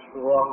विश्वं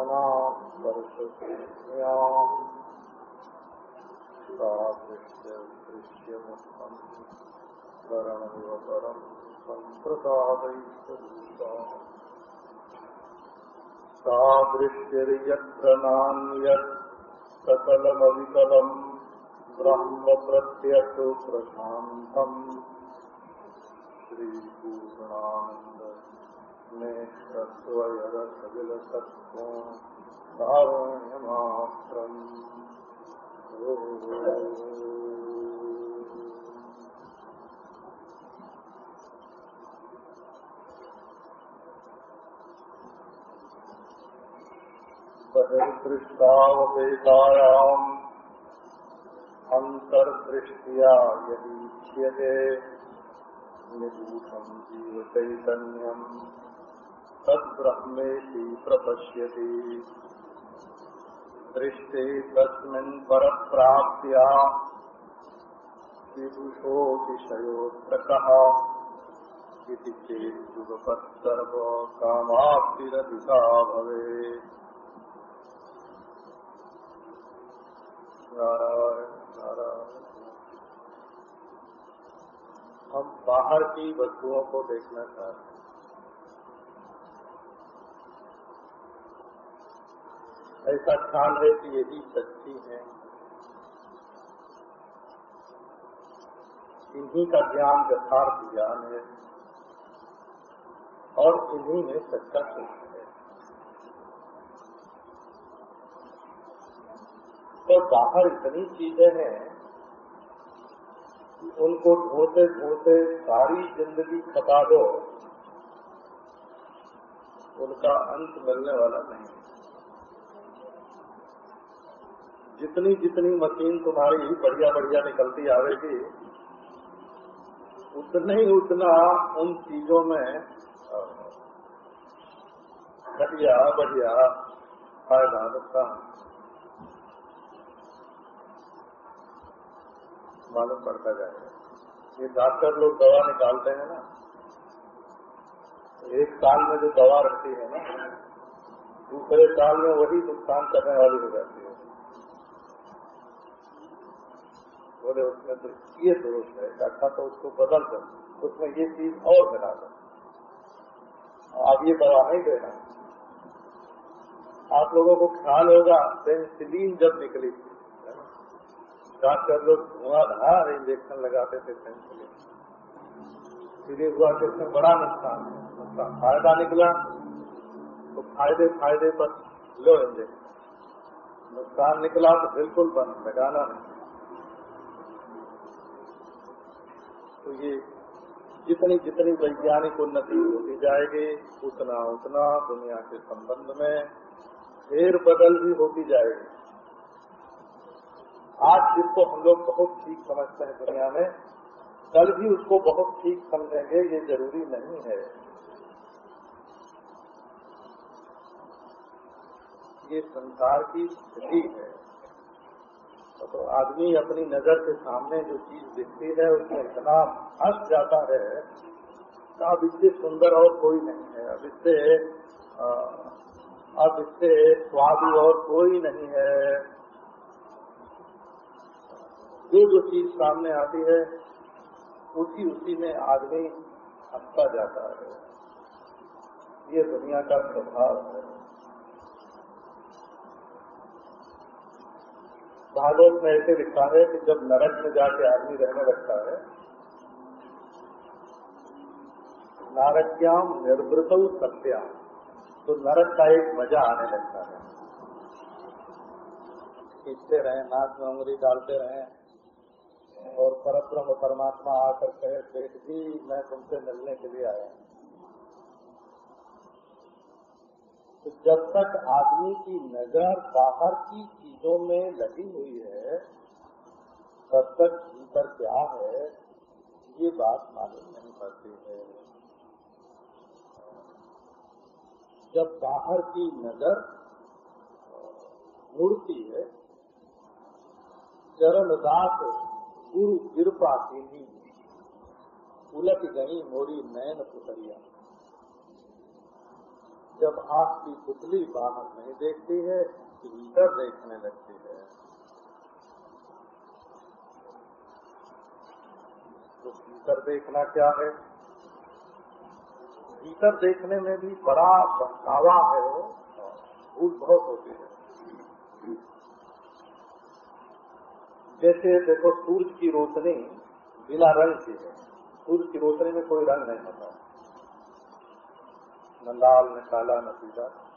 वासना स्पर्शया सा दृश्यदृश्यमुखम् करणमिव परम् सम्प्रसादैस्तभूषा सा नान्यत् सकलमविकलम् ब्रह्म प्रत्यक्ष प्रशांतम श्रीपूर्णानंद नेत्रस्वयर सजल सत्व कारुण्यमात्रम बहिर्दृष्टावपेतायाम् निगूढम् जीवचैतन्यम्। तद्ब्रह्मेति प्रपश्यति। दृष्टे तस्मिन् परप्राप्त्या विदुषोऽतिशयोऽत्र कः इति चेत् युगपत्सर्व भवेत्। नारायण नारायण। हम बाहर की वस्तुओं को देखना चाहते हैं। ऐसा ख्याल है कि यही सच्ची है। इन्हीं का ज्ञान यथार्थ ज्ञान है और इन्हीं में सच्चा सुख है। तो बाहर इतनी चीज़ें हैं कि उनको ढूंढते ढूंढते सारी ज़िंदगी खपा दो, उनका अंत मिलने वाला नहीं जितनी जितनी मशीन तुम्हारी बढ़िया बढ़िया निकलती आवेगी, उतना ही उतना उन चीज़ों में घटिया, बढ़िया फ़ायदा नुकसान मालूम पड़ता जाएगा ये डॉक्टर लोग दवा निकालते हैं ना। एक साल में जो दवा रखती है ना, दूसरे साल में वही नुकसान करने वाली हो जाती है। बोले, उसमें तो ये दोष है अच्छा तो उसको बदल दो, उसमें ये चीज़ और मिला दो। आप ये दवा नहीं देना। आप लोगों को ख्याल होगा, पेंसिलीन जब निकली थी डॉक्टर लोग धुआंधार इंजेक्शन लगाते थे पेंसिलीन। इसलिए हुआ कि इसमें बड़ा नुकसान है नुकसान फ़ायदा निकला तो फ़ायदे फ़ायदे पर लो इंजेक्शन। नुकसान निकला तो बिल्कुल बंद, लगाना नहीं। तो ये जितनी जितनी वैज्ञानिक उन्नति होती जाएगी, उतना उतना दुनिया के संबंध में फेर बदल भी होती जाएगी। आज जिसको हम लोग बहुत ठीक समझते हैं दुनिया में, कल भी उसको बहुत ठीक समझेंगे, ये ज़रूरी नहीं है। ये संसार की स्थिति है। तो आदमी अपनी नज़र के सामने जो चीज़ दिखती है, उसमें इतना हंस जाता है अब इससे सुंदर और कोई नहीं है। अब इससे अब इससे स्वादी और कोई नहीं है। जो जो चीज़ सामने आती है, उसी उसी में आदमी हंसता जाता है। ये दुनिया का स्वभाव है। भागवत में ऐसे लिखा है कि जब नरक में जाके आदमी रहने लगता है, नारक्याम निर्वृत सत्या तो नरक का एक मज़ा आने लगता है। खींचते रहे, नाक में उंगली डालते रहे, और परब्रह्म परमात्मा आकर कहे सेठ जी, मैं तुमसे मिलने के लिए आया तो जब तक आदमी की नज़र बाहर की चीज़ों में लगी हुई है तब तक भीतर क्या है, ये बात मालूम नहीं पड़ती है। जब बाहर की नज़र मुड़ती है चरण दास गुरु कृपा की उलट गई मोरी नयन पुतरिया जब आँख की पुतली बाहर नहीं देखती है भीतर देखने लगती है। तो भीतर देखना क्या है? भीतर देखने में भी बड़ा बहकावा है बहुत होती है। जैसे देखो सूर्य की रोशनी बिना रंग की है। सूर्य की रोशनी में कोई रंग नहीं होता। न लाल, न काला, न पीला।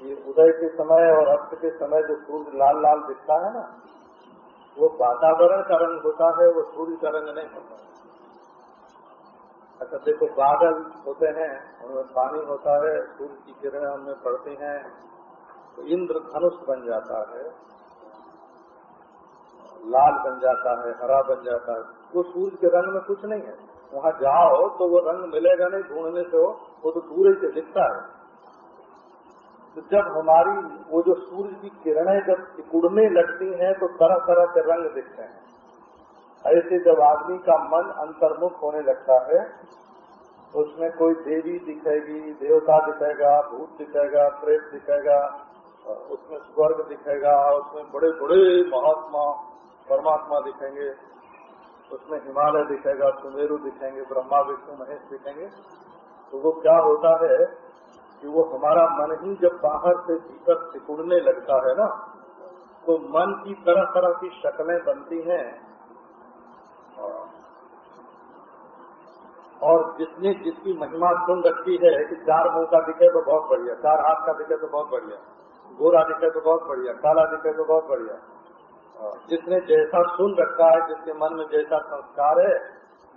ये उदय के समय और अस्त के समय जो सूर्य लाल लाल दिखता है ना, वो वातावरण का रंग होता है, वो सूर्य का रंग नहीं होता। अच्छा देखो, बादल होते हैं, उनमें पानी होता है, सूर्य की किरणें उनमें पड़ती हैं तो इंद्र धनुष बन जाता है, लाल बन जाता है, हरा बन जाता है, वो सूर्य के रंग में कुछ नहीं है। वहाँ जाओ तो वो रंग मिलेगा नहीं, ढूँढने से वो तो दूर ही से दिखता है। तो जब हमारी वो जो सूर्य की किरणें जब सिकुड़ने लगती हैं तो तरह तरह के रंग दिखते हैं। ऐसे जब आदमी का मन अंतर्मुख होने लगता है, उसमें कोई देवी दिखेगी, देवता दिखेगा, भूत दिखेगा, प्रेत दिखेगा, उसमें स्वर्ग दिखेगा, उसमें बड़े बड़े महात्मा, परमात्मा दिखेंगे, उसमें हिमालय दिखेगा, सुमेरु दिखेंगे, ब्रह्मा, विष्णु, महेश दिखेंगे तो वो क्या होता है कि वो हमारा मन ही जब बाहर से भीतर सिकुड़ने लगता है ना तो मन की तरह तरह की शक्लें बनती हैं। और जिसने जिसकी महिमा सुन रखी है कि चार मुँह का दिखे तो बहुत बढ़िया, चार हाथ का दिखे तो बहुत बढ़िया, गोरा दिखे तो बहुत बढ़िया, काला दिखे तो बहुत बढ़िया। जिसने जैसा सुन रखा है, जिसके मन में जैसा संस्कार है,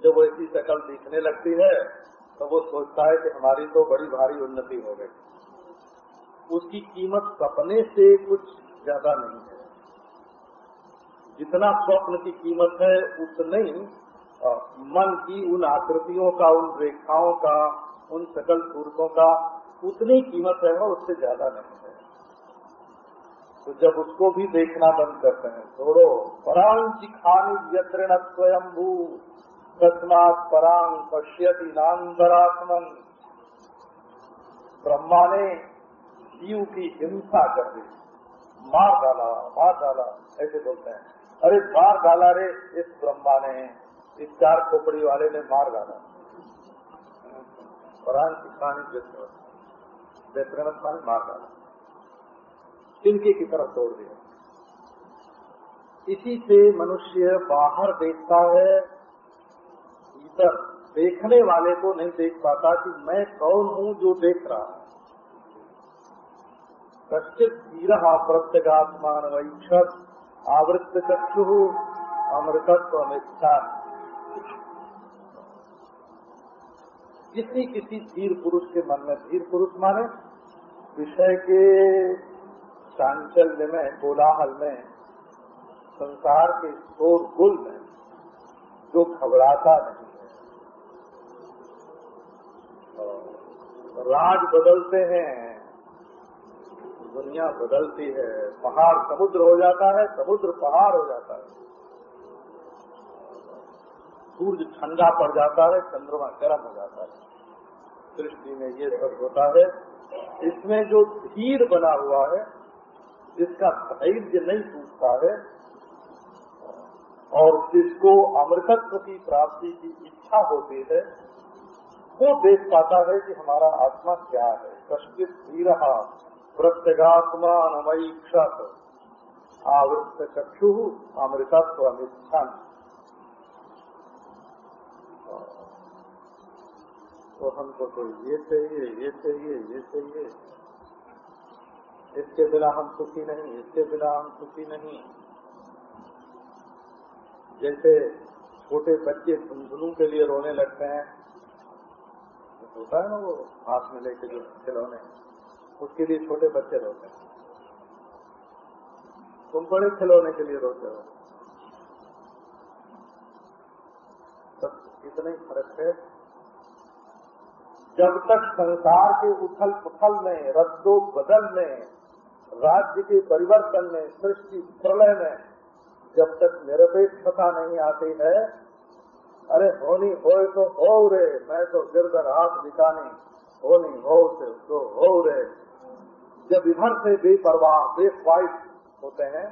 जब वैसी शकल दिखने लगती है तो वो सोचता है कि हमारी तो बड़ी भारी उन्नति हो गई। उसकी कीमत सपने से कुछ ज़्यादा नहीं है। जितना स्वप्न की कीमत है, उतनी मन की उन आकृतियों का, उन रेखाओं का, उन सकल सूरतों का उतनी कीमत है वो उससे ज़्यादा नहीं है। तो जब उसको भी देखना बंद करते हैं, छोड़ो परांची खानी व्यतृण स्वयं भू तस्मात परांग पश्यति नान्तरात्मन ब्रह्मा ने जीव की हिंसा कर दी। मार डाला मार डाला, ऐसे बोलते हैं। अरे मार डाला रे, इस ब्रह्मा ने इस चार खोपड़ी वाले ने मार डाला। परांग की व्यतृण मार डाला। तिनके की तरफ़ तोड़ दिया। इसी से मनुष्य बाहर देखता है भीतर देखने वाले को नहीं देख पाता कि मैं कौन हूँ जो देख रहा हूँ। कश्चित धीर प्रत्यगात्मान वैक्षत आवृत्त चक्षु अमृतत्व अमिच्छा किसी किसी धीर पुरुष के मन में धीर पुरुष माने। विषय के चांचल्य में, कोलाहल में, संसार के शोर गुल में, जो घबराता नहीं। राज बदलते हैं, दुनिया बदलती है, पहाड़ समुद्र हो जाता है, समुद्र पहाड़ हो जाता है। सूर्य ठंडा पड़ जाता है, चंद्रमा गर्म हो जाता है। सृष्टि में ये सब होता है। इसमें जो धीर बना हुआ है, जिसका धैर्य नहीं टूटता है, और जिसको अमृतत्व की प्राप्ति की इच्छा होती है वो देख पाता है कि हमारा आत्मा क्या है। कश्चित प्रत्यगात्मा क्षत आवृत चक्षु अमृतत्व अमिच्छन तो हमको तो ये चाहिए ये चाहिए ये चाहिए। इसके बिना हम सुखी नहीं, इसके बिना हम सुखी नहीं। जैसे छोटे बच्चे झुंझुनू के लिए रोने लगते हैं होता है ना वो हाथ में लेके जो खिलौने, उसके लिए छोटे बच्चे रोते हैं। तुम बड़े खिलौने के लिए रोते हो। सब इतना ही फ़र्क है। जब तक संसार के उथल पुथल में, रद्दो बदल में, राज्य के परिवर्तन में, सृष्टि प्रलय में, जब तक निरपेक्षता नहीं आती है अरे होनी हो तो हो रे, मैं तो गिरकर हाथ दिखानी होनी हो से तो हो रे। जब इधर से बेपरवाह बेख्वाइश होते हैं,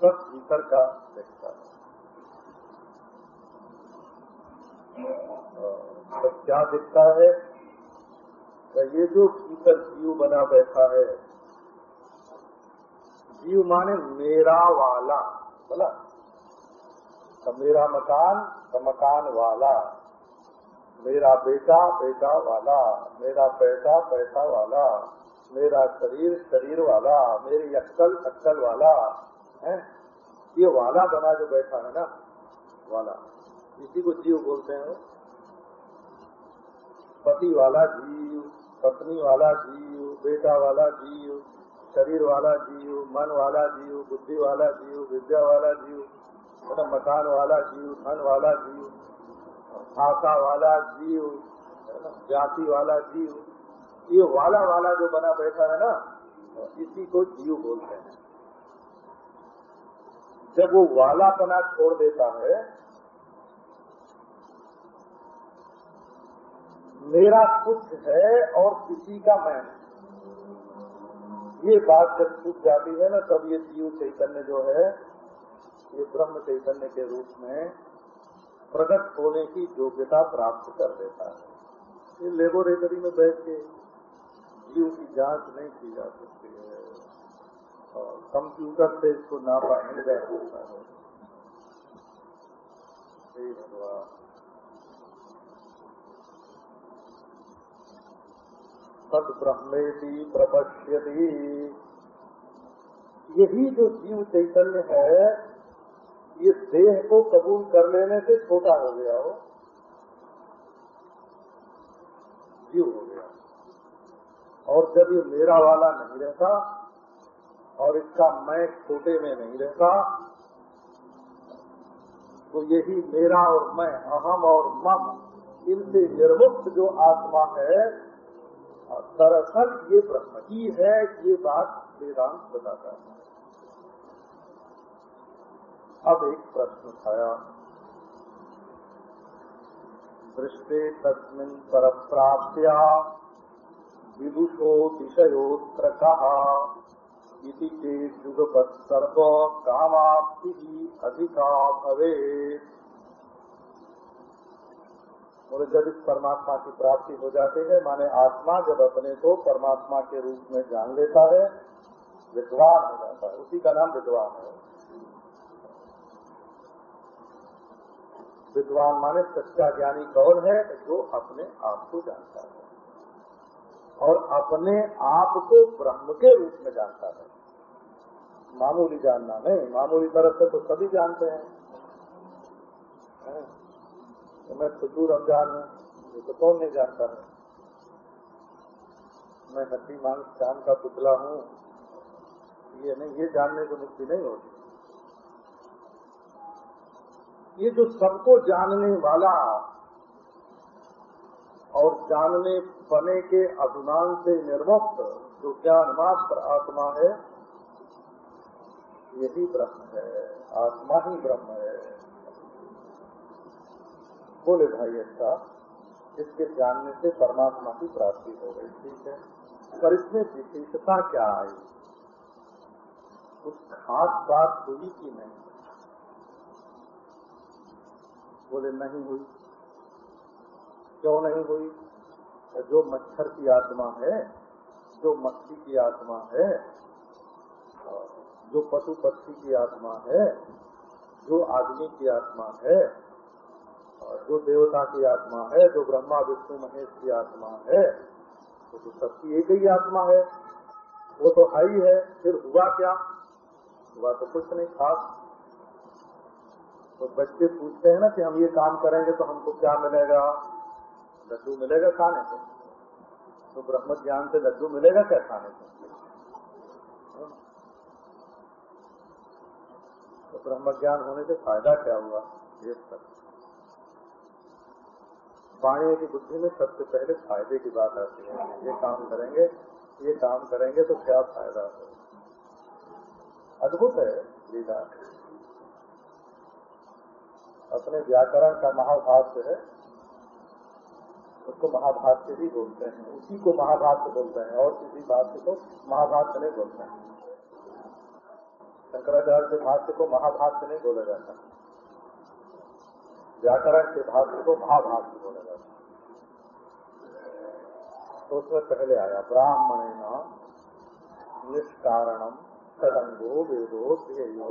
सब भीतर का देखता है तो क्या दिखता है? तो ये जो भीतर जीव बना बैठा है, जीव माने मेरा वाला, बोला? तो मेरा मकान तो मकान वाला। मेरा बेटा बेटा वाला। मेरा पैसा पैसा वाला। मेरा शरीर शरीर वाला। मेरी अक्कल अक्कल वाला। है? ये वाला बना जो बैठा है ना, वाला। इसी को जीव बोलते हैं पति वाला जीव, पत्नी वाला जीव, बेटा वाला जीव, शरीर वाला जीव, मन वाला जीव, बुद्धि वाला जीव, विद्या वाला जीव। मकान वाला जीव धन वाला जीव, भाषा वाला जीव जाति वाला जीव, ये वाला वाला जो बना बैठा है ना, इसी को जीव बोलते हैं। जब वो वाला पना छोड़ देता है, मेरा कुछ है और किसी का मैं ये बात जब छूट जाती है ना, तब ये जीव चैतन्य जो है ये ब्रह्म चैतन्य के रूप में प्रकट होने की योग्यता प्राप्त कर देता है। ये लेबोरेटरी में बैठ के जीव की जाँच नहीं की जा सकती है और कंप्यूटर से इसको नापा नहीं जा सकता है। सद ब्रह्मेति प्रपश्यति। यही जो जीव चैतन्य है ये देह को कबूल कर लेने से छोटा हो गया हो, जीव हो गया। और जब ये मेरा वाला नहीं रहता, और इसका मैं छोटे में नहीं रहता तो यही मेरा और मैं, अहम और मम, इनसे निर्मुक्त जो आत्मा है, दरअसल ये ब्रह्म ही है, ये बात वेदांत बताता है। अब एक प्रश्न उठाया। दृष्टे तस्मिन पर प्राप्त्या इति के युगपत सर्व कामाप्ति अधिका भवे और जब इस परमात्मा की प्राप्ति हो जाती है, माने आत्मा जब अपने को परमात्मा के रूप में जान लेता है, विद्वान हो जाता है। उसी का नाम विद्वान है। विद्वान माने सच्चा ज्ञानी कौन है, जो अपने आप को जानता है। और अपने आप को ब्रह्म के रूप में जानता है। मामूली जानना नहीं, मामूली तरह से तो सभी जानते हैं। तो मैं खुशू रमज़ान हूँ, ये तो कौन नहीं जानता है? मैं हड्डी मांग शाम का पुतला हूँ, ये नहीं, ये जानने को मुक्ति नहीं होती ये जो सबको जानने वाला और जानने बने के अभिमान से निर्मुक्त जो ज्ञान मात्र आत्मा है, यही ब्रह्म है। आत्मा ही ब्रह्म है। बोले भाई अच्छा इसके जानने से परमात्मा की प्राप्ति हो गई, ठीक है? पर इसमें विशेषता क्या आई? कुछ खास बात हुई कि नहीं? बोले, नहीं हुई। क्यों नहीं हुई? जो मच्छर की आत्मा है, जो मक्खी की आत्मा है, जो पशु पक्षी की आत्मा है, जो आदमी की आत्मा है, जो देवता की आत्मा है, जो ब्रह्मा, विष्णु, महेश की आत्मा है वो तो सबकी एक ही आत्मा है, वो तो हाई है फिर हुआ क्या? हुआ तो कुछ नहीं खास तो बच्चे पूछते हैं ना कि हम ये काम करेंगे तो हमको क्या मिलेगा? लड्डू मिलेगा खाने को। तो ब्रह्म ज्ञान से लड्डू मिलेगा क्या खाने को? तो ब्रह्म ज्ञान होने से फ़ायदा क्या हुआ? ये सब। वाणी की बुद्धि में सबसे पहले फ़ायदे की बात आती है। ये काम करेंगे, ये काम करेंगे तो क्या फ़ायदा हो अद्भुत है लीला। अपने व्याकरण का महाभाष्य है, उसको महाभाष्य भी बोलते हैं। उसी को महाभाष्य बोलते हैं और किसी भाष्य को महाभाष्य नहीं बोलते हैं। शंकराचार्य के भाष्य को महाभाष्य नहीं बोला जाता। व्याकरण के भाष्य को महाभाष्य बोला जाता तो उसमें पहले आया ब्राह्मण निष्कारणम सदंगो वेदो ध्येयो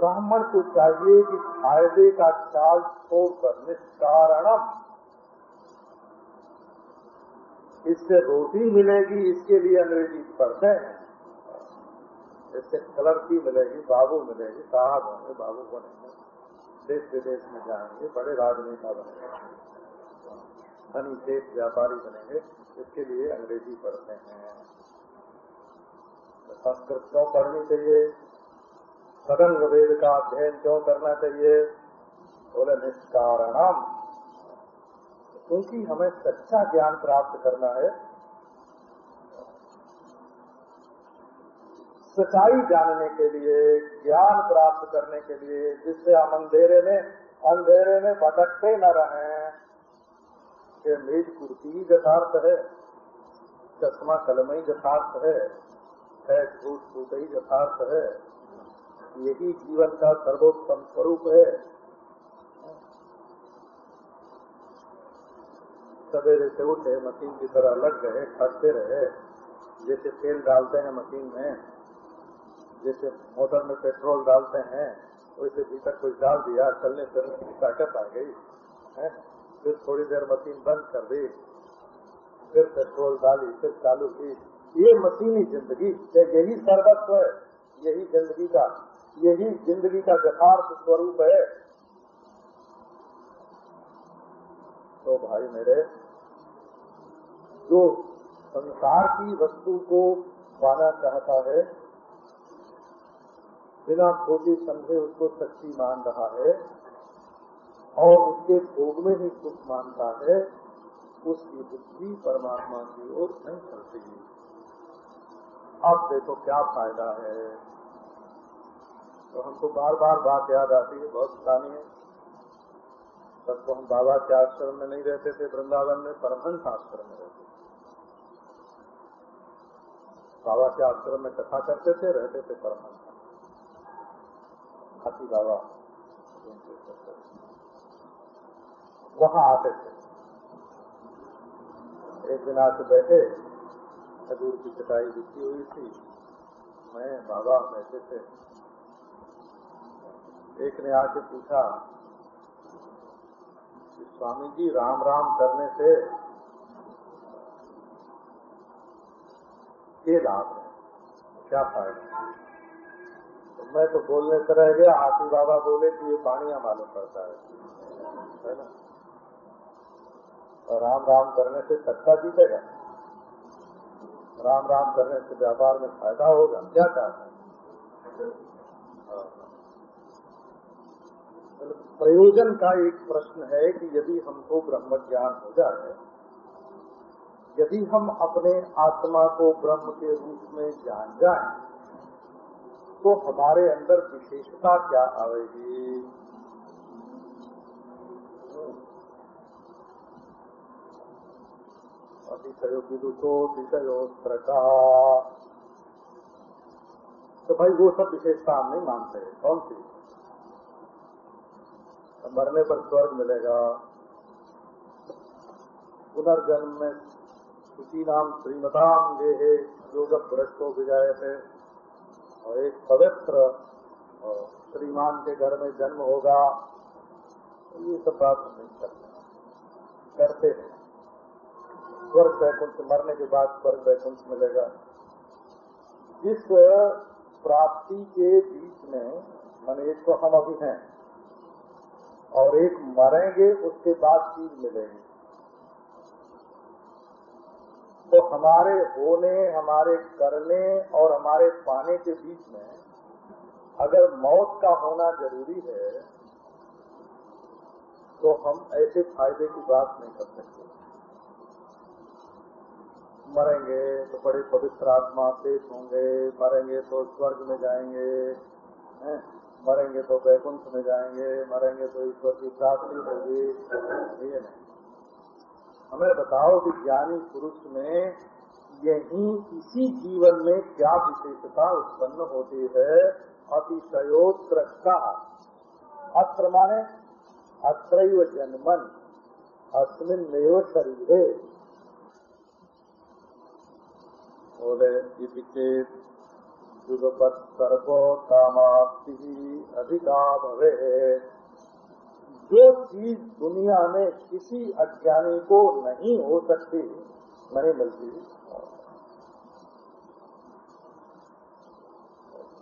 ब्राह्मण को चाहिए कि फ़ायदे का ख्याल छोड़कर निष्कारणम इससे रोटी मिलेगी, इसके लिए अंग्रेज़ी पढ़ते हैं। इससे की मिलेगी, बाबू मिलेगी, साहब होंगे, बाबू बनेंगे। देश विदेश में जाएँगे, बड़े राजनेता बनेंगे। धनी देश व्यापारी बनेंगे, इसके लिए अंग्रेज़ी पढ़ते हैं। संस्कृत क्यों पढ़नी चाहिए? सदन वेद का अध्ययन क्यों करना चाहिए? बोले, निष्कारणम। क्योंकि हमें सच्चा ज्ञान प्राप्त करना है। सच्चाई जानने के लिए, ज्ञान प्राप्त करने के लिए, जिससे हम अंधेरे में अंधेरे में भटकते न रहे कि मेज कुर्ती ही यथार्थ है। चश्मा कलम ही यथार्थ है। झूठ फूट ही यथार्थ है। यही जीवन का सर्वोत्तम स्वरूप है। सवेरे से उठे, मशीन की तरह लग गए खटते रहे। जैसे तेल डालते हैं मशीन में, जैसे मोटर में पेट्रोल डालते हैं, वैसे भीतर कुछ डाल दिया, चलने फिरने की ताकत आ गई, है? फिर थोड़ी देर मशीन बंद कर दी, फिर पेट्रोल डाली, फिर चालू की। ये मशीनी ज़िंदगी यही सर्वस्व है, यही ज़िंदगी का यही ज़िंदगी का यथार्थ स्वरूप है। तो भाई मेरे, जो संसार की वस्तु को पाना चाहता है, बिना खोटे समझे उसको शक्ति मान रहा है, और उसके भोग में ही सुख मानता है, उसकी बुद्धि परमात्मा की ओर नहीं चलती। अब देखो क्या फ़ायदा है। तो हमको बार बार बात याद आती है, बहुत पुरानी है। तब तो हम बाबा के आश्रम में नहीं रहते थे, वृंदावन में परमहंस आश्रम में रहते थे। बाबा के आश्रम में कथा करते थे, रहते थे परमहंस हाथी बाबा वहाँ आते थे। एक दिन आके बैठे, खजूर की चटाई बिछी हुई थी। मैं, बाबा, बैठे थे। एक ने आके पूछा कि स्वामी जी राम राम करने से ये लाभ है? क्या फ़ायदा? तो मैं तो बोलने से रह गया हाथी बाबा बोले कि ये पानिया मालूम पड़ता है। है ना? और राम राम करने से सत्ता जीतेगा। राम राम करने से व्यापार में फ़ायदा होगा, क्या चाहते हैं? हाँ। प्रयोजन का एक प्रश्न है कि यदि हमको ब्रह्म ज्ञान हो जाए, यदि हम अपने आत्मा को ब्रह्म के रूप में जान जाए तो हमारे अंदर विशेषता क्या आएगी? अतिशयो विदुषो विषयोस्त्र का तो भाई वो सब विशेषता हम नहीं मानते। कौन सी? मरने पर स्वर्ग मिलेगा। पुनर्जन्म में सुची नाम श्रीमताम गे योग भ्रष्टो विजय थे। और एक पवित्र श्रीमान के घर में जन्म होगा। ये सब बात नहीं करते। करते हैं। स्वर्ग वैकुंठ, मरने के बाद स्वर्ग वैकुंठ मिलेगा। जिस प्राप्ति के बीच में, मान एक तो हम अभी हैं। और एक मरेंगे, उसके बाद चीज़ मिलेगी तो हमारे होने, हमारे करने और हमारे पाने के बीच में अगर मौत का होना ज़रूरी है तो हम ऐसे फ़ायदे की बात नहीं कर सकते मरेंगे तो बड़े पवित्र आत्मा से होंगे, मरेंगे तो स्वर्ग में जाएँगे? मरेंगे तो वैकुंठ में जाएँगे, मरेंगे तो ईश्वर की प्राप्ति होगी। ये नहीं। हमें बताओ कि ज्ञानी पुरुष में यही इसी जीवन में क्या विशेषता उत्पन्न होती है? अतिशयोत्कृष्टा अत्र माने? अत्रैव जन्मन। अस्मिन शरीर। बोले अधिका भवे जो चीज़ दुनिया में किसी अज्ञानी को नहीं हो सकती नहीं मिलती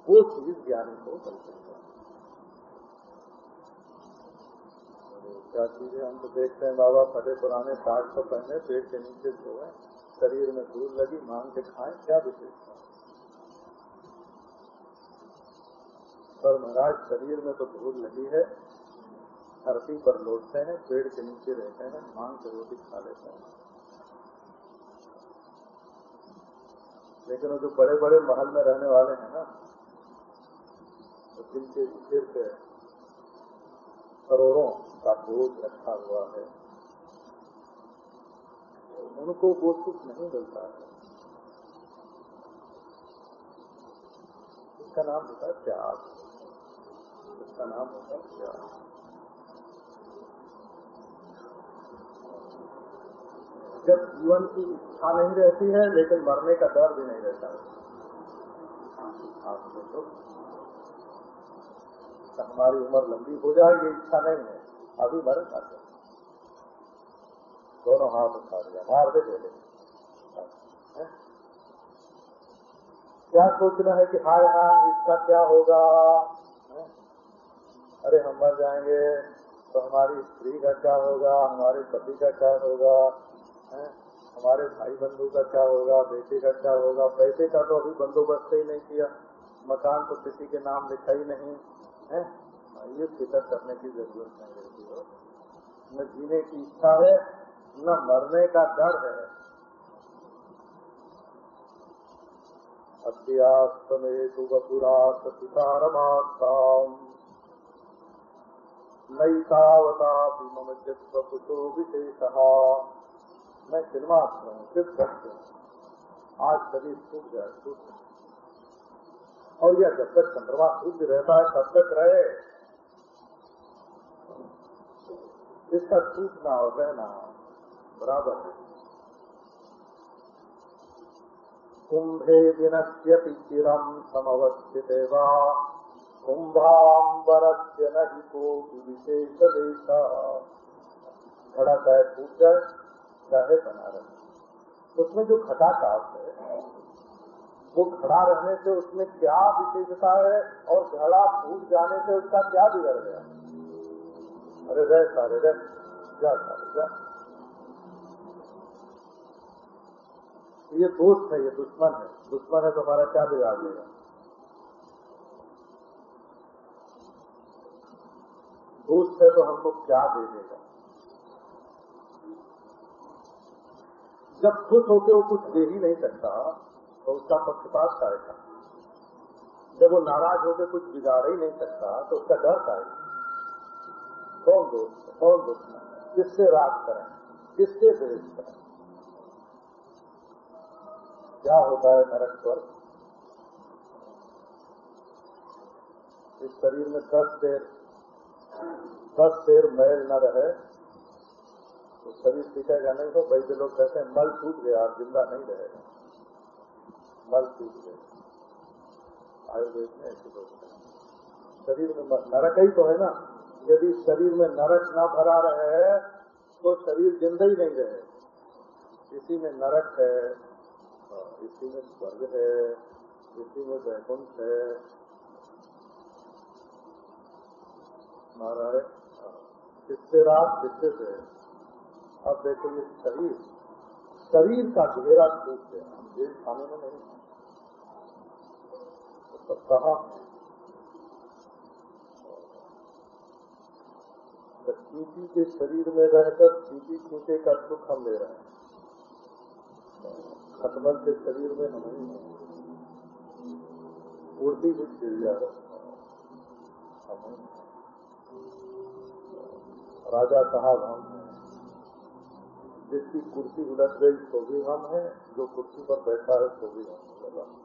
वो चीज़ ज्ञानी को मिल सकती है। क्या चीज़ है हम तो देखते हैं, बाबा फटे पुराने साठ तो पहने पेट के नीचे सोए, शरीर में दूर लगी, मांग के खाएँ, क्या विशेषता? पर महाराज, शरीर में तो धूल लगी है, धरती पर लौटते हैं, पेड़ के नीचे रहते हैं मांग के रोटी खा लेते हैं। लेकिन वो जो बड़े बड़े महल में रहने वाले हैं ना तो जिनके सिर पे करोड़ों का बोझ रखा हुआ है उनको वो सुख नहीं मिलता है। इसका नाम होता है त्याग। इसका नाम होता है त्याग जब जीवन की इच्छा नहीं रहती है, लेकिन मरने का डर भी नहीं रहता है। आप तो हमारी उम्र लंबी हो जाएगी, इच्छा नहीं है, अभी मरे ना दोनों हाथ उठा दिया मार दे बोले। क्या सोचना है कि हाय हाँ इसका क्या होगा? है? अरे हम मर जाएँगे तो हमारी स्त्री का क्या होगा, हमारे पति का क्या होगा, है? हमारे भाई बंधु का क्या होगा, बेटे का क्या होगा? पैसे का तो अभी बंदोबस्त ही नहीं किया। मकान तो किसी के नाम लिखा ही नहीं, है? ये फ़िक्र करने की ज़रूरत नहीं रहती हो। न जीने की इच्छा है, न मरने का डर है। अध्यास्तमेतु वपुरा सतिकारमात्ताम नैतावता मम चित्तपुषो विशेष। मैं सिनेमात्र हूँ सिर्फ़ सत्य हूँ आज शरीर सूख जाए सूख और यह जब तक चंद्रमा शुद्ध रहता है, तब तक रहे। इसका टूटना और रहना बराबर है। कुंभे विनश्यति चिरम समवस्थित विशेष देशा घड़ा चाहे चाहे उसमें जो घटाकाश है, वो खड़ा रहने से उसमें क्या विशेषता है और घड़ा फूट जाने से उसका क्या बिगड़ गया? अरे रह सारे, रह। जा सारे, जा। ये दोस्त है, ये दुश्मन है। दुश्मन है तो हमारा क्या बिगाड़ लेगा दोस्त है तो हमको क्या दे देगा? जब खुश होके वो कुछ दे ही नहीं सकता तो उसका पक्षपात करेगा जब वो नाराज़ होकर कुछ बिगाड़ ही नहीं सकता तो उसका डर करेगा कौन दोस्त कौन है? किससे राग करें? किससे द्वेष करें? क्या होता है नरक स्वर्ग इस शरीर में दस देर दस देर मैल न रहे। तो शरीर टिकेगा नहीं तो वैसे लोग कहते हैं, मल टूट गया आप ज़िंदा नहीं रहेगा मल टूट गया। आयुर्वेद में ऐसे लोग शरीर में नरक ही तो है ना। यदि शरीर में नरक ना भरा रहे तो शरीर ज़िंदा ही नहीं रहे। इसी में नरक है इसी में स्वर्ग है, इसी में वैकुंठ है। नारायण किससे रात किससे से अब देखो ये शरीर शरीर का घेरा टूट गया हम जेल खाने में नहीं। तो कहा चीटी के शरीर में रहकर चीटी खींचे का सुख हम ले रहे हैं। खटमल के शरीर में हम नहीं है। उड़ती हुई चिड़िया हम राजा साहब हम जिसकी कुर्सी उलट गई तो भी हम हैं। जो कुर्सी पर बैठा है तो भी हम हैं।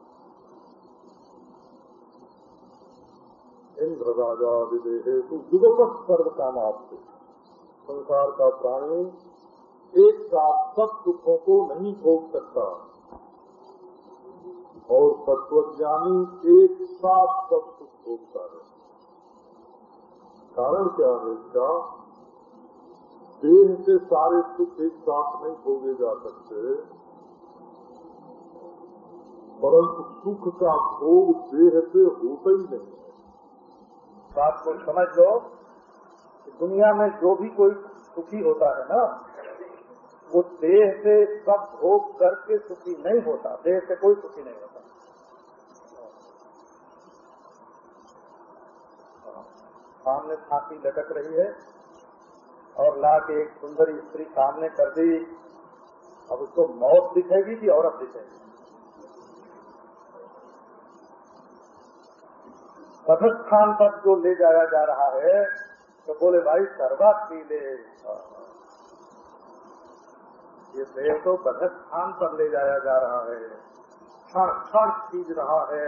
इंद्र राजा विदेहे तो युगपत सर्व काम आपसे। संसार का प्राणी एक साथ सब सुखों को नहीं भोग सकता। और तत्वज्ञानी एक साथ सब सुख भोगता है। कारण क्या है। इसका देह से सारे सुख एक साथ नहीं भोगे जा सकते। परंतु सुख का भोग देह से होता ही नहीं। बात को समझ लो दुनिया में जो भी कोई सुखी होता है ना, वो देह से सब भोग करके सुखी नहीं होता। देह से कोई सुखी नहीं होता। सामने फांसी लटक रही है और ला के एक सुंदर स्त्री सामने कर दी। अब उसको मौत दिखेगी कि औरत दिखेगी? पथस्थान तक जो ले जाया जा रहा है तो बोले, भाई शरबत पी ले ये देह तो पथस्थान पर ले जाया जा रहा है। क्षण क्षण खींच रहा है।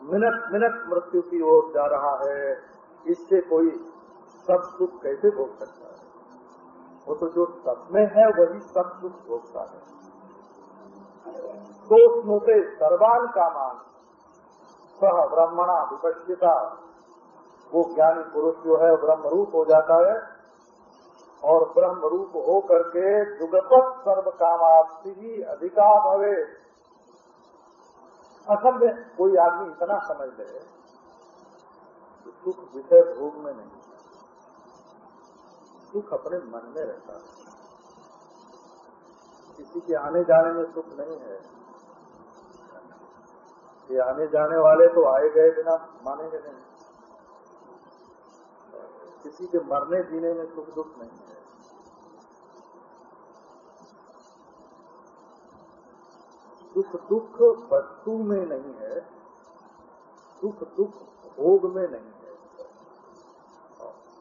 मिनट मिनट मृत्यु की ओर जा रहा है। इससे कोई सब सुख कैसे भोग सकता है? वो तो जो सब में है, वही सब सुख भोगता है। तो स्मृते सर्वान का मान सह ब्रह्मणा विपक्षिता वो ज्ञानी पुरुष जो है ब्रह्म रूप हो जाता है और ब्रह्म रूप हो करके जुगपत सर्व कामाप्ति ही अधिका भवे। असल में कोई आदमी इतना समझ ले सुख विषय भोग में नहीं सुख अपने मन में रहता है। किसी के आने जाने में सुख नहीं है। ये आने जाने वाले तो आए गए बिना मानेंगे नहीं। किसी के मरने जीने में सुख दुख नहीं है। सुख दुख वस्तु में नहीं है। सुख दुख भोग में नहीं है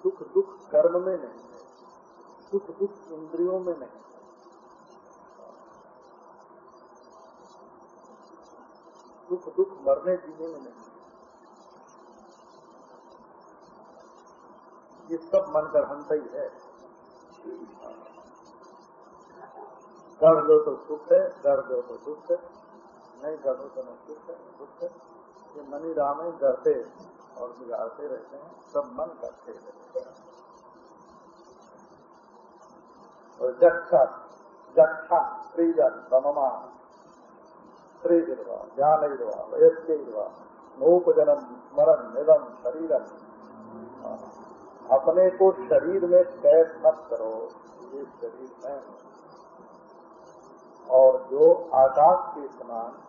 सुख दुख कर्म में नहीं, सुख दुख इंद्रियों में नहीं। सुख दुख मरने जीने में नहीं। ये सब मन गढ़ंत ही है। गढ़ लो तो सुख है गढ़ लो तो दुख है, नहीं गढ़ो तो नहीं सुख है, दुख है। ये मनी राम है। गढ़ते और बिगाड़ते रहते हैं, सब मन करते रहते हैं। और जक्षा जक्षा प्रियन बममा स्त्रीर्वा ज्ञानर्वा वयस्कर्वा नोपजनम स्मरण निदम, शरीरम। अपने को शरीर में कैद मत करो, ये शरीर में और जो आकाश के समान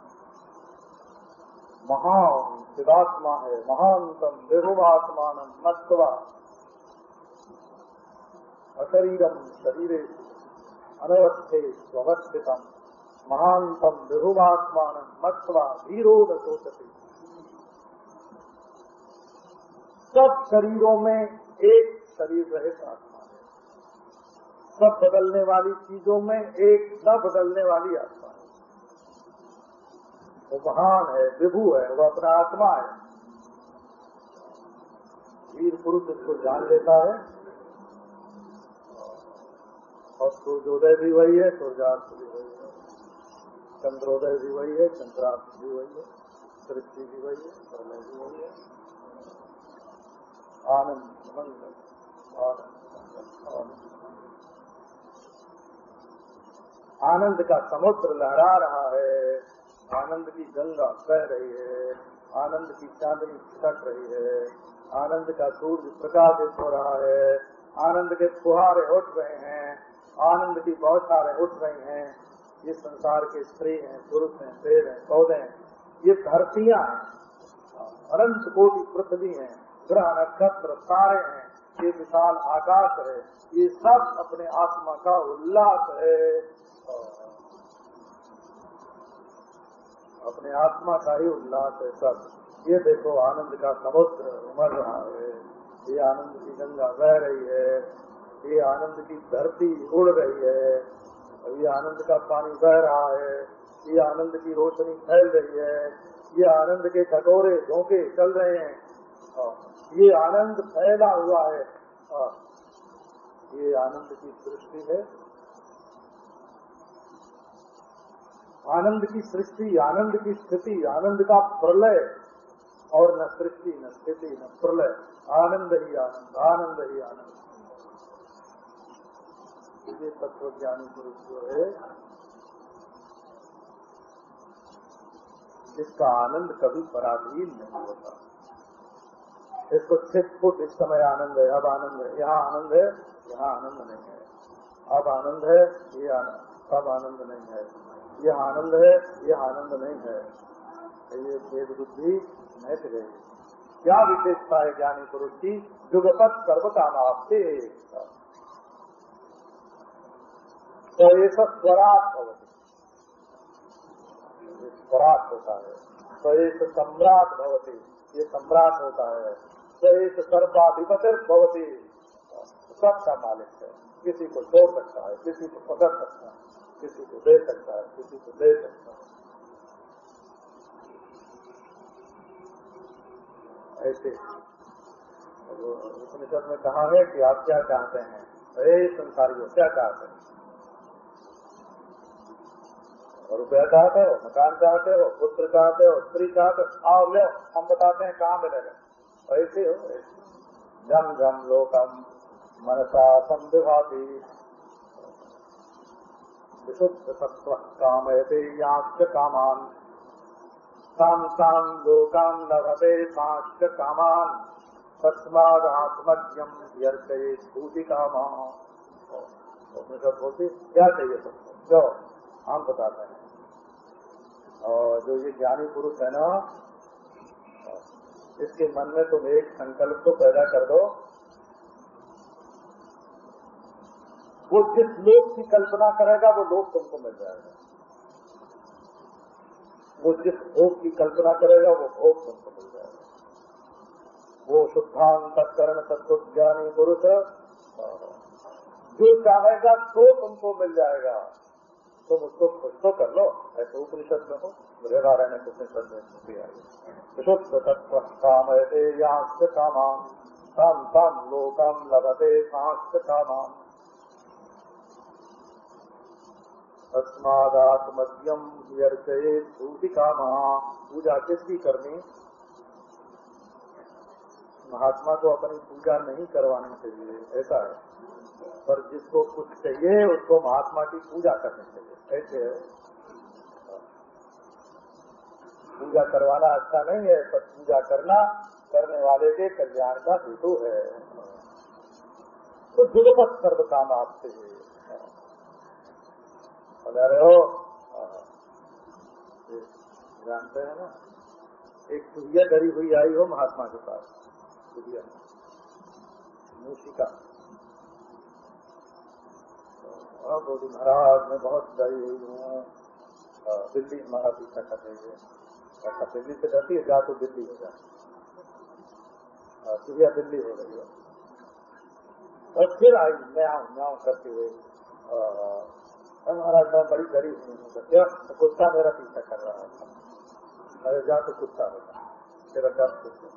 महान शिवात्मा है महानतम विभुवात्मान मत्वा अशरीरम शरीरे अनवस्थे स्वस्थितम महानतम विभुवात्मान मत्वा धीरो न सोचते सब शरीरों में एक शरीर रहित आत्मा है। सब बदलने वाली चीज़ों में एक न बदलने वाली आत्मा वो महान है, विभु है, वो अपना आत्मा है। वीर पुरुष इसको जान लेता है। और सूर्योदय भी वही है, सूर्यास्त भी वही है। चंद्रोदय भी वही है, चंद्रास्त भी वही है, सृष्टि भी वही है प्रलय भी वही है। आनंद, मंगल आनंद का समुद्र लहरा रहा है। आनंद की गंगा बह रही है, आनंद की चांदनी छट रही है, आनंद का सूर्य प्रकाशित हो रहा है, आनंद के फुहारे उठ रहे हैं, आनंद की बौछारें उठ रही हैं। ये संसार के स्त्री हैं, पुरुष हैं, पेड़ हैं, पौधे हैं, ये धरतियाँ हैं, अनंत कोटि पृथ्वी हैं, ग्रह नक्षत्र तारे हैं, ये विशाल आकाश है, ये सब अपने आत्मा का उल्लास है। अपने आत्मा का ही उल्लास है, सब। ये देखो आनंद का समुद्र उमड़ रहा है। ये आनंद की गंगा बह रही है। ये आनंद की धरती उड़ रही है। ये आनंद का पानी बह रहा है। ये आनंद की रोशनी फैल रही है। ये आनंद के कटोरे झोंके चल रहे हैं। ये आनंद फैला हुआ है। ये आनंद की सृष्टि है। आनंद की सृष्टि, आनंद की स्थिति, आनंद का प्रलय, और न सृष्टि, न स्थिति, न प्रलय। आनंद ही आनंद आनंद ही आनंद। ये तत्व ज्ञानी पुरुष जो है, इसका आनंद कभी पराधीन नहीं होता। इसको छिट फुट इस समय आनंद है, अब आनंद है, यहाँ आनंद है, यहाँ आनंद नहीं है। अब आनंद है, ये आनंद, अब आनंद नहीं है। यह आनंद है, यह आनंद नहीं है। ये भेद बुद्धि नैत गई क्या विशेषता है ज्ञानी पुरुष की? जुगपत सर्वता नास्ते। तो ये सब स्वराट भवती। स्वराट होता है। तो ये सम्राट भवती। ये सम्राट होता है। तो सर्वाधिपति भवती। सबका मालिक है। किसी को छोड़ सकता है, किसी को पकड़ सकता है। किसी को दे सकता है, किसी को दे सकता है। ऐसे। उपनिषद में कहा है कि आप क्या चाहते हैं? अरे संसारियों, क्या चाहते हैं? रुपया चाहते हो, मकान चाहते हो, पुत्र चाहते हो, स्त्री चाहते हो, आओ ले, हम बताते हैं कहाँ मिलेगा। ऐसे हो जम जम लोकम, मनसा संविभाती कामयते कामान ताम लोकाम लभते कामान तस्मात्मज्ञम व्यर्चये भूति कामा बोलती क्या चाहिए तुमको जो हम बताते हैं। और जो ये ज्ञानी पुरुष है ना, इसके मन में तुम एक संकल्प को पैदा कर दो। वो जिस लोक की कल्पना करेगा, वो लोक तुमको मिल जाएगा। वो जिस भोग की कल्पना करेगा, वो भोग तुमको मिल जाएगा। वो शुद्धांतकरण तत्व ज्ञानी पुरुष जो चाहेगा तो तुमको मिल जाएगा। तुम उसको खुश तो कर लो। ऐसे उपनिषद में हो। नारायण उपनिषद में दिया विशुद्ध तत्व काम ऐसे यहाँ कामान तम तम लोकम लभते सांस कामान तस्मादात्मद्यम व्यर्चये काम पूजा किसकी करनी? महात्मा को अपनी पूजा नहीं करवानी चाहिए, ऐसा है। पर जिसको कुछ चाहिए, उसको महात्मा की पूजा करनी चाहिए, ऐसे है। पूजा करवाना अच्छा नहीं है, पर पूजा करना करने वाले के कल्याण का हेतु है। तो जुगपत सर्व काम आपसे है बता रहे हो? जानते हैं ना? एक सूर्य डरी हुई आई हो महात्मा के पास। सूर्य मूषिका बोली, महाराज, मैं बहुत डरी हुई हूँ। दिल्ली हमारा पीछा कर रही है। ऐसा दिल्ली से डरती है? जा तो दिल्ली हो जाए सूर्या दिल्ली हो रही है। और फिर आई, मैं आऊँ, मैं करते हुए महाराज मैं बड़ी गरीब हूँ कुत्ता मेरा पीछा कर रहा था अरे जा तो कुत्ता होगा तेरा डर कुत्ता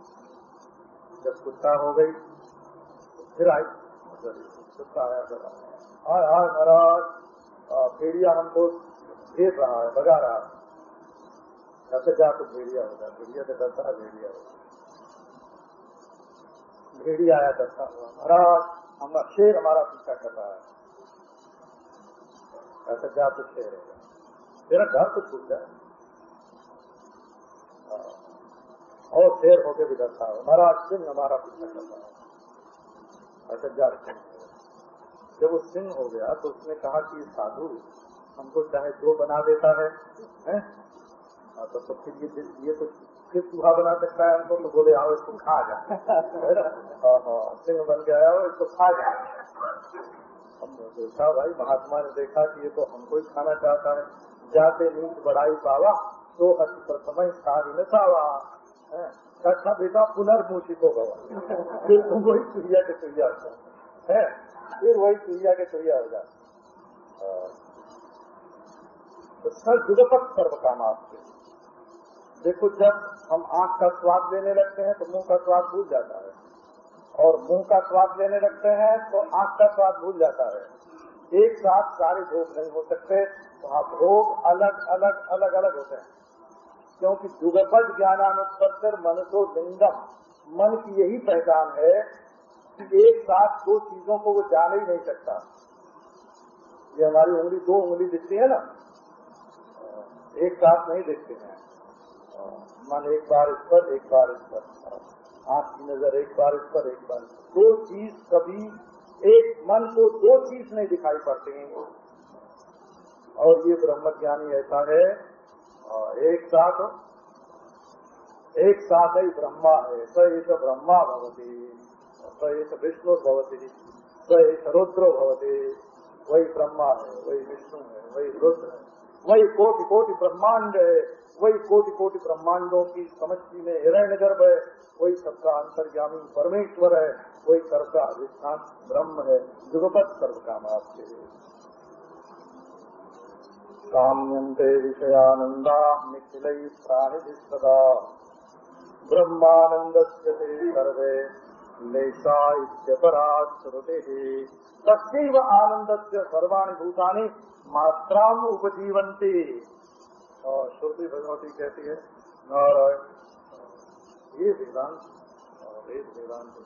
जब कुत्ता हो गई, फिर आई। कुत्ता आया, फिर हाँ हाँ महाराज। भेड़िया हमको घेर रहा है, भगा रहा है। ऐसे जा तो भेड़िया होगा भेड़िया से डरता है, भेड़िया होगा भेड़िया आया करता हुआ, महाराज हमारा शेर हमारा पीछा कर रहा है। ऐसा जा तो शेर है तेरा घर तो छूट जाए। हाँ। और शेर होके भी डरता है। महाराज सिंह हमारा पीछा कर रहा है। ऐसा जा जब वो सिंह हो गया तो उसने कहा कि साधु हमको चाहे दो बना देता है, है? हाँ, तो, तो फिर ये ये तो फिर चूहा बना सकता है हमको? तो बोले आओ इसको खा जा। हाँ, सिंह बन गया हो इसको खा जा। हमने देखा भाई, महात्मा ने देखा कि ये तो हमको ही खाना चाहता है। जाते नीच बढ़ाई पावा तो हसी प्रथम सारी न सावा। अच्छा बेटा पुनर्मूषित हो गया। फिर तुम वही चुहिया के चुहिया है फिर वही चुहिया के चुहिया हो जाए तो सर जुगपत सर्व काम आपसे देखो, जब हम आँख का स्वाद लेने लगते हैं तो मुँह का स्वाद भूल जाता है। और मुँह का स्वाद लेने लगते हैं तो आँख का स्वाद भूल जाता है। एक साथ सारे भोग नहीं हो सकते वहाँ भोग अलग अलग अलग अलग होते हैं। क्योंकि जुगपद ज्ञानानुत्तर मनसो लिंगम। मन की यही पहचान है कि एक साथ दो चीज़ों को वो जान ही नहीं सकता। ये हमारी उंगली, दो उंगली दिखती है ना? एक साथ नहीं दिखते हैं, मन एक बार इस पर, एक बार इस पर। आँख की नज़र एक बार इस पर, एक बार। दो चीज़ कभी एक मन को दो चीज़ नहीं दिखाई पड़ती। हैं और ये ब्रह्म ज्ञानी ऐसा है एक साथ एक साथ ही ब्रह्मा है। स एक ब्रह्मा भवती, स एक विष्णु भवती, स एक रुद्र भवती। वही ब्रह्मा है, वही विष्णु है, वही रुद्र है। वही कोटि कोटि ब्रह्मांड है। वही कोटि कोटि ब्रह्मांडों की समष्टि में हिरण्य गर्भ है, वही सबका अंतर्यामी परमेश्वर है, वही सबका अधिष्ठान ब्रह्म है जुगपत सर्व काम आपके काम्यंते विषयानंदा निखिल प्राणि सदा ब्रह्मानंद सर्वे नैसा श्रुति तस्व आनंद से सर्वाणी भूतानी मात्रा उपजीवंती और श्रुति भगवती कहती है, नारायण, ये वेदांत, और वेद वेदांत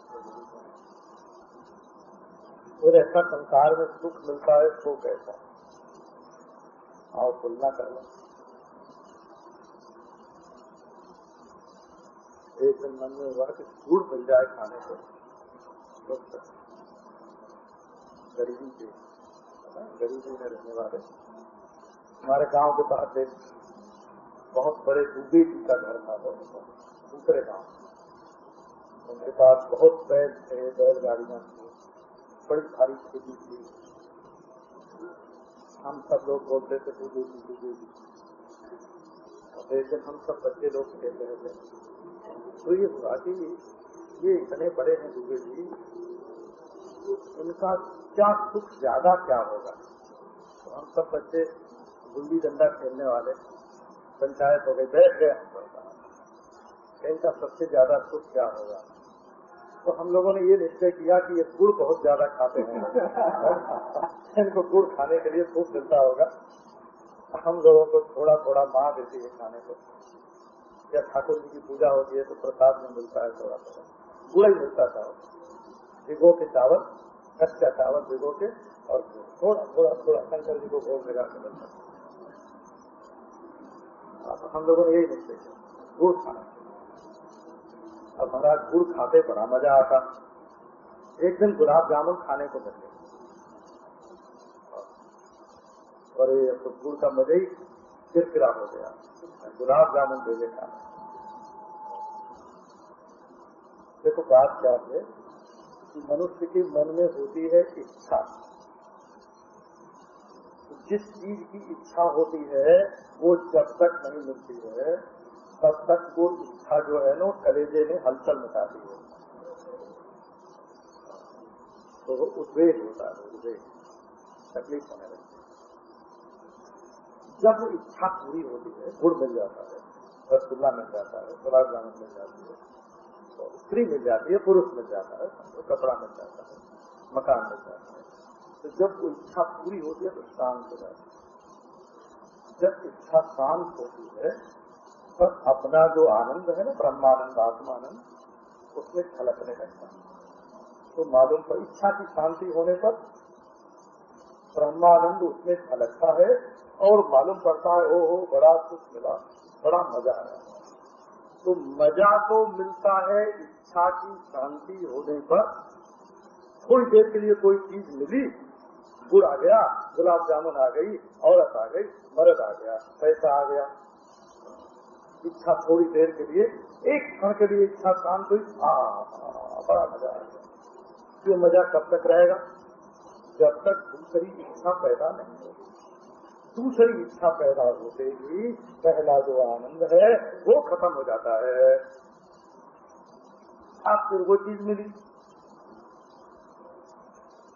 और ऐसा संसार में सुख मिलता है तो कैसा? और तुलना कर लो। एक दिन मन में हुआ कि गुड़ मिल जाए खाने को। तो गरीबी के गरीबी में रहने वाले। हमारे गाँव के पास एक बहुत बड़े डूबे जी का घर था दूसरे गाँव। उनके पास बहुत बैल थे, बैलगाड़ियाँ थी। बड़ी भारी खेती थी। हम सब लोग बोलते थे डूबे जी डूबे जी। एक दिन हम सब बच्चे लोग खेल रहे थे। तो ये हुआ कि ये इतने बड़े हैं डूबे जी, इनका क्या सुख ज़्यादा क्या होगा? तो हम सब बच्चे गुल्ली डंडा खेलने वाले। पंचायत हो गई बैठ गए। इनका सबसे ज़्यादा सुख क्या होगा? तो हम लोगों ने ये निश्चय किया कि ये गुड़ बहुत ज़्यादा खाते हैं। इनको गुड़ खाने के लिए खूब मिलता होगा। हम लोगों को थोड़ा थोड़ा माँ देती है खाने को। या ठाकुर जी की पूजा होती है तो प्रसाद में मिलता है थोड़ा थोड़ा गुड़ ही मिलता था। भिगो के चावल, कच्चा चावल भिगो के और थोड़ा थोड़ा थोड़ा शंकर जी को भोग लगा के बनता तो हम लोगों ने यही निश्चय किया। गुड़ खाना अब महाराज, गुड़ खाते बड़ा मज़ा आता। एक दिन गुलाब जामुन खाने को मिल और ये तो गुड़ का मज़ा ही किरकिरा हो गया। गुलाब जामुन दे खाना। देखो बात क्या है कि मनुष्य के मन में होती है इच्छा। जिस चीज़ की इच्छा होती है, वो जब तक नहीं मिलती है, तब तक वो इच्छा जो है ना कलेजे में हलचल मचाती है। तो उद्वेग होता है, उद्वेग। तकलीफ़ होने लगती है। जब वो इच्छा पूरी होती है, गुड़ मिल जाता है, रसगुल्ला मिल जाता है, गुलाब जामुन मिल जाती है स्त्री मिल जाती है, पुरुष मिल जाता है कपड़ा मिल जाता है, मकान मिल जाता है। तो जब वो इच्छा पूरी होती है तो शांत हो जाती है। जब इच्छा शांत होती है तब तो अपना जो आनंद है ना, ब्रह्मानंद, आत्मानंद, उसमें छलकने लगता है। तो मालूम पर इच्छा की शांति होने पर ब्रह्मानंद उसमें झलकता है और मालूम पड़ता है ओ हो बड़ा सुख मिला, बड़ा मज़ा आया। तो मज़ा तो मिलता है इच्छा की शांति होने पर। थोड़ी देर के लिए कोई चीज़ मिली गुड़ आ गया, गुलाब जामुन आ गई, औरत आ गई, मर्द आ गया, पैसा आ गया। इच्छा थोड़ी देर के लिए, एक क्षण के लिए इच्छा शांत हुई। बड़ा मज़ा आ गया ये मज़ा कब तक रहेगा? जब तक दूसरी इच्छा पैदा नहीं होगी। दूसरी इच्छा पैदा होते ही पहला जो आनंद है, वो खत्म हो जाता है। आपको वो चीज़ मिली।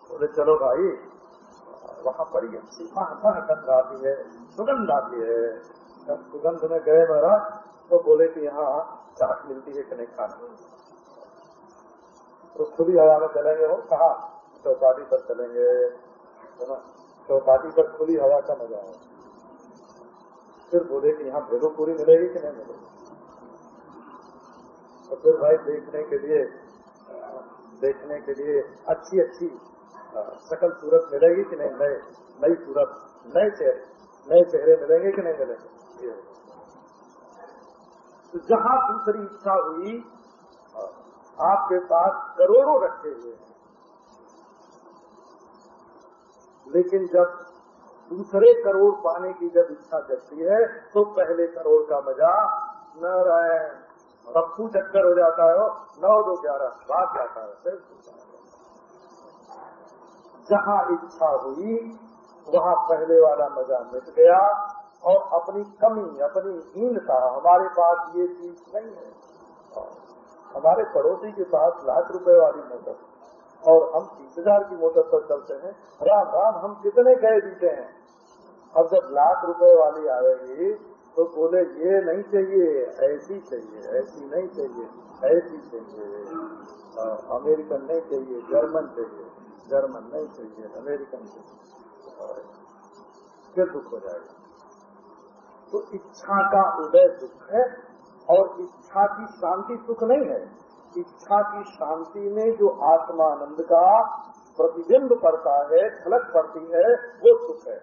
बोले, चलो भाई वहाँ बड़ी अच्छी महान गंध आती है, सुगंध आती है। जब सुगंध में गए महाराज तो बोले कि यहाँ चाट मिलती है कि नहीं खाने तो खुली हवा में चलेंगे हो, कहा? चौपाटी पर चलेंगे। है चौपाटी पर खुली हवा का मज़ा है। फिर बोले कि यहाँ भेदो पूरी मिलेगी कि नहीं मिलेगी? तो फिर भाई देखने के लिए, देखने के लिए अच्छी अच्छी सकल सूरत मिलेगी कि नहीं? नए नई सूरत, नए चेहरे नए चेहरे मिलेंगे कि नहीं मिलेंगे? तो जहाँ दूसरी इच्छा हुई, आपके पास करोड़ों रखे हुए हैं। लेकिन जब दूसरे करोड़ पाने की जब इच्छा जगती है तो पहले करोड़ का मज़ा न रहे। पप्पू चक्कर हो जाता है नौ दो ग्यारह बात जाता है। जहाँ इच्छा हुई, वहाँ पहले वाला मज़ा मिट गया और अपनी कमी, अपनी हीनता हमारे पास ये चीज़ नहीं है। हमारे पड़ोसी के पास लाख रुपए वाली मोटर और हम तीस हज़ार की मोटर पर चलते हैं। राम राम, हम कितने गए बीते हैं? अब जब लाख रुपए वाली आएगी तो बोले, ये नहीं चाहिए, ऐसी चाहिए, ऐसी नहीं चाहिए, ऐसी चाहिए। अमेरिकन नहीं चाहिए, जर्मन चाहिए। जर्मन नहीं चाहिए अमेरिकन चाहिए फिर दुख हो जाएगा। तो इच्छा का उदय सुख है और इच्छा की शांति सुख नहीं है। इच्छा की शांति में जो आत्मानंद का प्रतिबिंब पड़ता है, झलक पड़ती है, वो सुख है।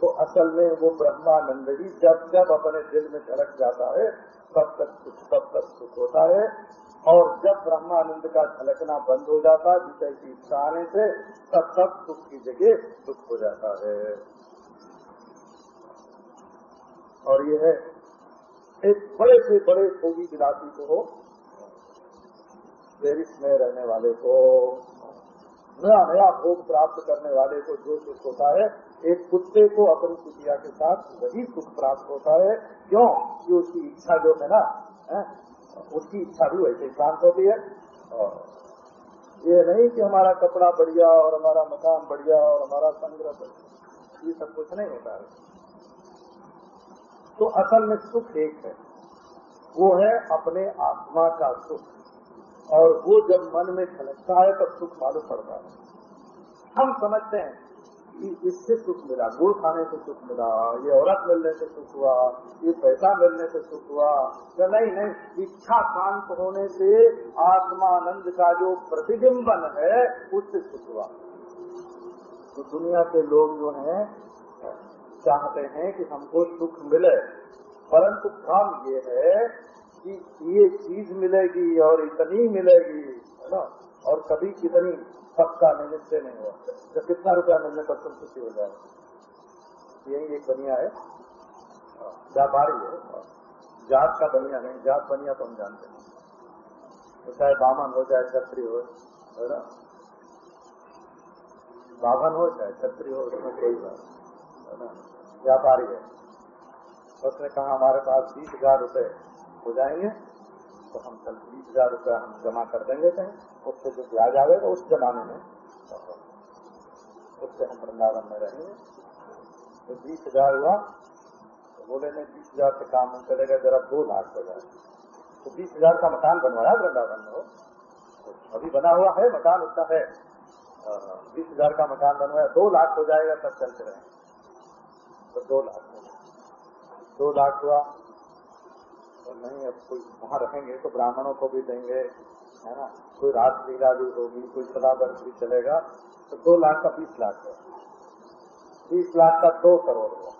तो असल में वो ब्रह्मानंद ही जब जब अपने दिल में झलक जाता है, तब तक सुख, तब तक सुख होता है। और जब ब्रह्मानंद का झलकना बंद हो जाता है विषय की इच्छा आने से तब तक सुख की जगह दुख हो जाता है और यह है एक बड़े से बड़े भोगी विलासी को हो पेरिस में रहने वाले को, नया नया भोग प्राप्त करने वाले को जो सुख होता है, एक कुत्ते को अपनी कुटिया के साथ वही सुख प्राप्त होता है क्यों कि उसकी इच्छा जो है ना? उसकी इच्छा भी वैसे शांत होती है। और ये नहीं कि हमारा कपड़ा बढ़िया और हमारा मकान बढ़िया और हमारा संग्रह बढ़िया, ये सब कुछ नहीं होता है। तो असल में सुख एक है। वो है अपने आत्मा का सुख। और वो जब मन में छलकता है, तब सुख मालूम पड़ता है। हम समझते हैं कि इससे सुख मिला, गुड़ खाने से सुख मिला, ये औरत मिलने से सुख हुआ, ये पैसा मिलने से सुख हुआ तो नहीं नहीं, इच्छा शांत होने से आत्मानंद का जो प्रतिबिंबन है, उससे सुख हुआ। तो दुनिया के लोग जो हैं, चाहते हैं कि हमको सुख मिले, परंतु भ्रम ये है कि ये चीज़ मिलेगी और इतनी मिलेगी, है ना? और कभी कितनी सबका निमित्त नहीं हुआ। तो कितना रुपया मिलने पर तुम खुशी हो जाए यही एक बनिया है। व्यापारी है। जात का बनिया नहीं, जात बनिया तो हम जानते हैं। तो चाहे बामन हो, चाहे छत्री हो, है ना? बाभन हो, चाहे छत्री हो, उसमें कोई बात है व्यापारी है। उसने कहा, हमारे पास बीस हज़ार रूपए हो जाएँगे तो हम कल बीस हज़ार रूपए हम जमा कर देंगे कहीं, उससे जो ब्याज आएगा उस जमाने में। उससे हम वृंदावन में रहेंगे। तो बीस हज़ार हुआ तो बोले नहीं बीस हज़ार से काम हम चलेगा, जरा दो लाख हो जाए तो बीस हज़ार का मकान बनवाया वृंदावन में तो अभी बना हुआ है मकान, उसका है। बीस हज़ार का मकान बनवाया, दो लाख हो जाएगा तब चलते रहेंगे। तो दो लाख दो लाख हुआ तो नहीं, अब कोई वहाँ रहेंगे तो ब्राह्मणों को भी देंगे, है ना? कोई रात लीला भी होगी, कोई सदा वर्ष भी चलेगा तो दो लाख का बीस लाख है। बीस लाख का दो करोड़ हुआ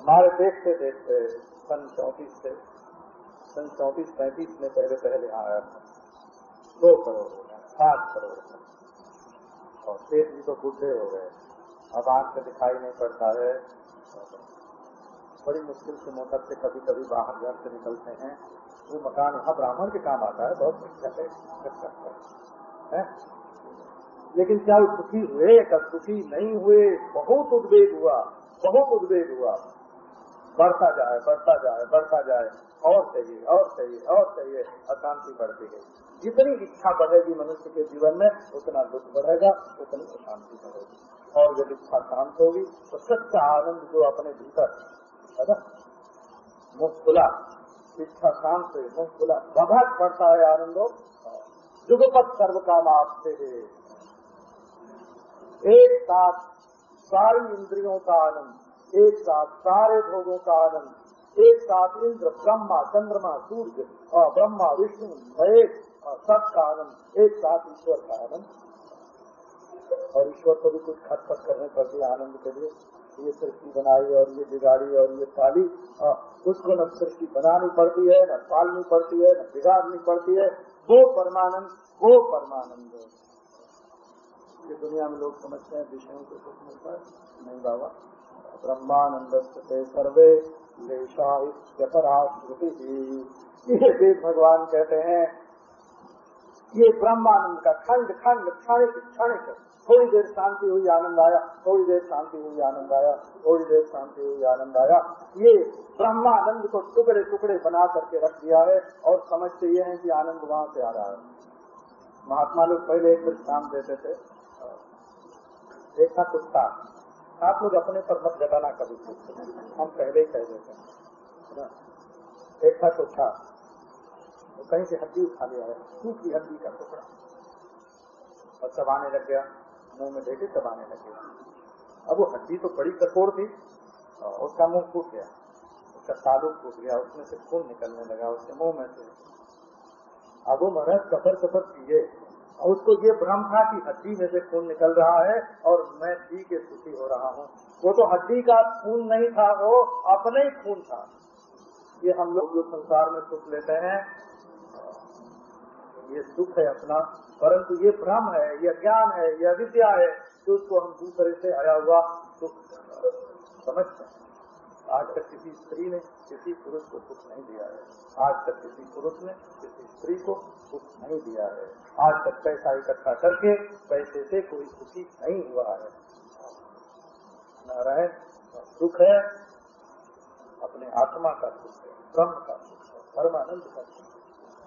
हमारे देखते देखते, सन चौंतीस से, सन चौंतीस, पैंतीस में पहले पहले आया था। दो करोड़ हो गया सात करोड़ और सेठ भी तो बुढ़े हो गए। अब आँख से दिखाई नहीं पड़ता है। बड़ी मुश्किल से मोटर से कभी कभी बाहर घर से निकलते हैं। वो मकान वहाँ ब्राह्मण के काम आता है, बहुत है। लेकिन क्या सुखी हुए क्या सुखी नहीं हुए? बहुत उद्वेग हुआ, बहुत उद्वेग हुआ। बढ़ता जाए बढ़ता जाए बढ़ता जाए। और चाहिए और चाहिए और चाहिए। अशांति बढ़ती गई जितनी इच्छा बढ़ेगी मनुष्य के जीवन में, उतना दुख बढ़ेगा, उतनी अशांति बढ़ेगी। और जब इच्छा शांत होगी तो सच्चा आनंद जो अपने भीतर है ना मुख खुला इच्छा शांत मुख खुला बघट पड़ता है आनंदो जुगपत सर्व काम आपसे है। एक साथ सारी इंद्रियों का आनंद, एक साथ सारे भोगों का आनंद, एक साथ इंद्र, ब्रह्मा, चंद्रमा, सूर्य और ब्रह्मा, विष्णु, महेश सबका आनंद, एक साथ ईश्वर का आनंद। और ईश्वर को भी कुछ खटपट करने पड़ती आनंद के लिए ये सृष्टि बनाई और ये बिगाड़ी और ये पाली उसको न सृष्टि बनानी पड़ती है, न पालनी पड़ती है, न बिगाड़नी पड़ती है। वो परमानंद वो परमानंद ये दुनिया में लोग समझते हैं विषयों को मिलता है नहीं बाबा ब्रह्मानंद सर्वे वेद भगवान कहते हैं ये ब्रह्मानंद का खंड खंड, क्षणिक क्षणिक, थोड़ी देर शांति हुई, आनंद आया, थोड़ी देर शांति हुई, आनंद आया, थोड़ी देर शांति हुई, आनंद आया। ये ब्रह्मानंद को टुकड़े टुकड़े बना करके रख दिया है और समझते ये है कि आनंद वहाँ से आ रहा है। महात्मा लोग पहले एक दृष्टान देते थे। एक कुत्ता आप लोग अपने पर मत जताना कभी। हम पहले ही कह देते हैं। कुत्ता कहीं से हड्डी उठा लिया है सूखी हड्डी का टुकड़ा। और चबाने लग गया, मुँह में देखे चबाने लग गया। अब वो हड्डी तो बड़ी कठोर थी उसका मुँह फूट गया, उसका तालु फूट गया, उसमें से खून निकलने लगा, उसके मुँह में से। अब वो महाराज कफर कफर पिए और उसको ये भ्रम था कि हड्डी में से खून निकल रहा है, और मैं पी के सुखी हो रहा हूँ। वो तो हड्डी का खून नहीं था, वो अपने ही खून था। ये हम लोग जो संसार में सुख लेते हैं ये सुख है अपना, परंतु ये भ्रम है, ये ज्ञान है, ये अविद्या है कि उसको हम दूसरे से आया हुआ सुख समझते हैं। आज तक किसी स्त्री ने किसी पुरुष को सुख नहीं दिया है। आज तक किसी पुरुष ने किसी स्त्री को सुख नहीं दिया है। आज तक पैसा इकट्ठा करके पैसे से कोई सुखी नहीं हुआ है। नारायण सुख है, अपने आत्मा का सुख है, ब्रह्म का सुख है, परमानंद का सुख